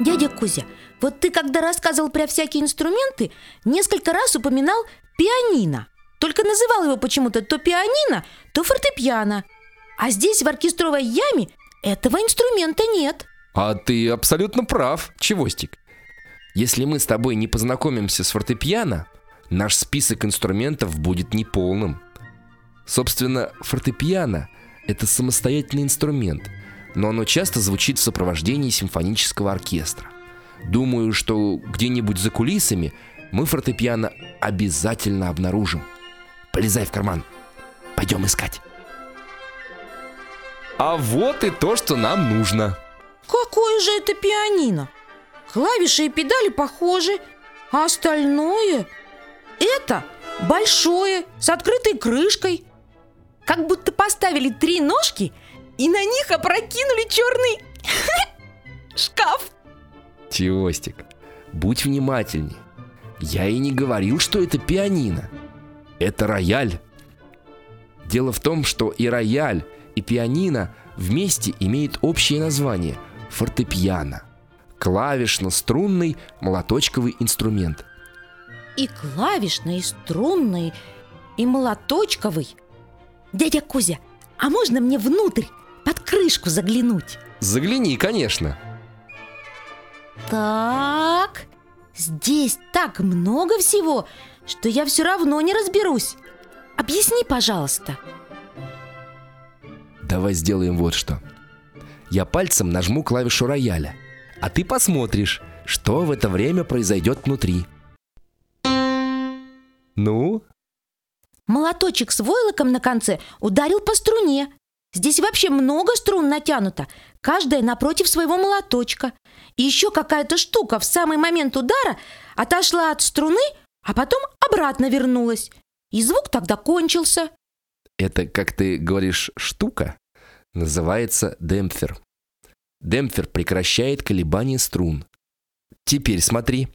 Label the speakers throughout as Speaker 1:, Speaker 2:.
Speaker 1: Дядя Кузя, вот ты когда рассказывал про всякие инструменты, несколько раз упоминал пианино. Только называл его почему-то то пианино, то фортепиано. А здесь в оркестровой яме этого инструмента нет.
Speaker 2: А ты абсолютно прав, Чевостик. Если мы с тобой не познакомимся с фортепиано, наш список инструментов будет неполным. Собственно, фортепиано – это самостоятельный инструмент, но оно часто звучит в сопровождении симфонического оркестра. Думаю, что где-нибудь за кулисами мы фортепиано обязательно обнаружим. Полезай в карман. Пойдем искать. А вот и то, что нам нужно.
Speaker 1: Какое же это пианино? Клавиши и педали похожи, а остальное... Это большое, с открытой крышкой. Как будто поставили три ножки и на них опрокинули черный шкаф.
Speaker 2: Тиостик, будь внимательнее. Я и не говорил, что это пианино. Это рояль. Дело в том, что и рояль, и пианино вместе имеют общее название – фортепиано. Клавишно-струнный молоточковый инструмент.
Speaker 1: И клавишный, и струнный, и молоточковый. Дядя Кузя, а можно мне внутрь, под крышку заглянуть?
Speaker 2: Загляни, конечно.
Speaker 1: Так, здесь так много всего, что я все равно не разберусь. Объясни, пожалуйста.
Speaker 2: Давай сделаем вот что. Я пальцем нажму клавишу рояля, а ты посмотришь, что в это время произойдет внутри. Ну?
Speaker 1: Молоточек с войлоком на конце ударил по струне. Здесь вообще много струн натянуто, каждая напротив своего молоточка. И еще какая-то штука в самый момент удара отошла от струны, а потом обратно вернулась. И звук тогда кончился.
Speaker 2: Это, как ты говоришь, штука, называется демпфер. Демпфер прекращает колебания струн. Теперь смотри.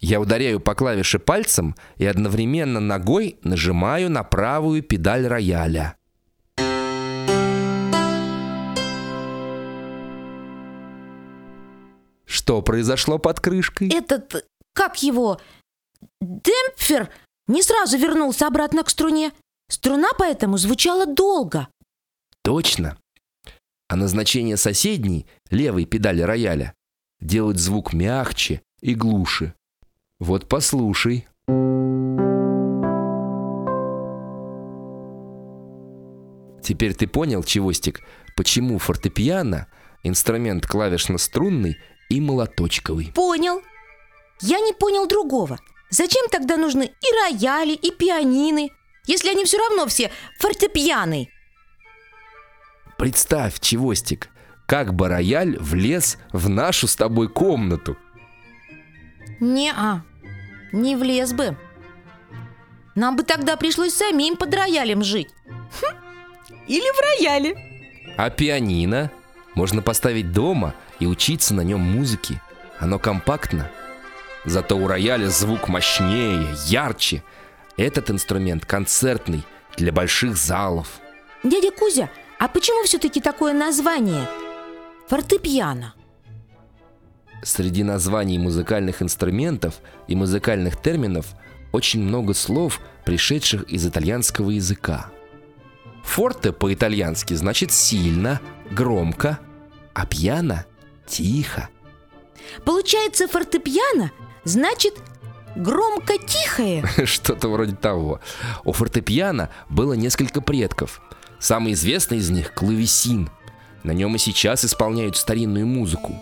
Speaker 2: Я ударяю по клавише пальцем и одновременно ногой нажимаю на правую педаль рояля. Что произошло под крышкой?
Speaker 1: Этот, как его, демпфер не сразу вернулся обратно к струне. Струна поэтому звучала долго.
Speaker 2: Точно. А назначение соседней, левой педали рояля, делает звук мягче и глуше. Вот послушай. Теперь ты понял, Чевостик, почему фортепиано – инструмент клавишно-струнный и молоточковый?
Speaker 1: Понял. Я не понял другого. Зачем тогда нужны и рояли, и пианины, если они все равно все фортепианы?
Speaker 2: Представь, Чевостик, как бы рояль влез в нашу с тобой комнату.
Speaker 1: Не-а, не влез бы. Нам бы тогда пришлось самим под роялем жить. Хм. Или в рояле.
Speaker 2: А пианино можно поставить дома и учиться на нем музыке. Оно компактно. Зато у рояля звук мощнее, ярче. Этот инструмент концертный, для больших залов.
Speaker 1: Дядя Кузя, а почему все-таки такое название? Фортепиано.
Speaker 2: Среди названий музыкальных инструментов и музыкальных терминов очень много слов, пришедших из итальянского языка. Форте по-итальянски значит сильно, громко, а пьяно – тихо.
Speaker 1: Получается, фортепиано значит громко-тихое?
Speaker 2: Что-то вроде того. У фортепиано было несколько предков. Самый известный из них – клавесин. На нем и сейчас исполняют старинную музыку.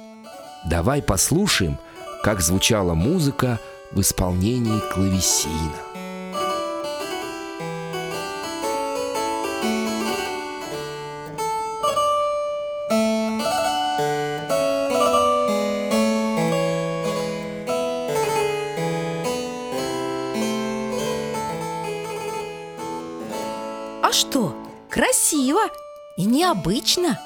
Speaker 2: Давай послушаем, как звучала музыка в исполнении клавесина.
Speaker 1: А что, красиво и необычно.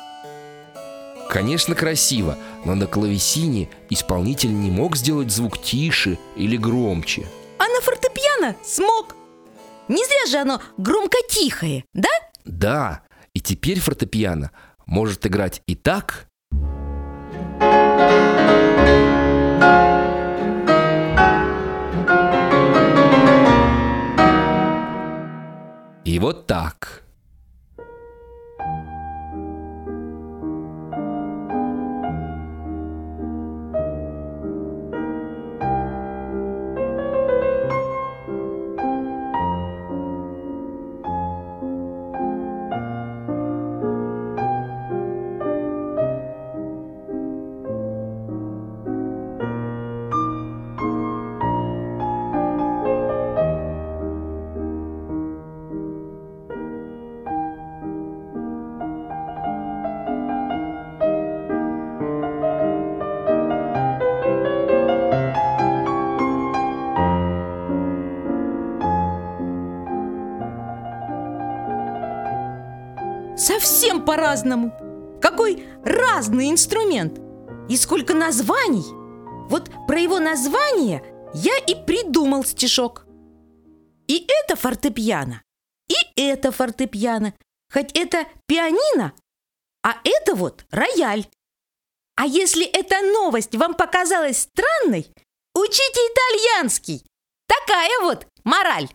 Speaker 2: Конечно, красиво, но на клавесине исполнитель не мог сделать звук тише или громче.
Speaker 1: А на фортепиано смог. Не зря же оно громко-тихое, да?
Speaker 2: Да, и теперь фортепиано может играть и так, И вот так.
Speaker 1: По-разному. Какой разный инструмент. И сколько названий. Вот про его название я и придумал стишок. И это фортепиано, и это фортепиано. Хоть это пианино, а это вот рояль. А если эта новость вам показалась странной, учите итальянский. Такая вот мораль.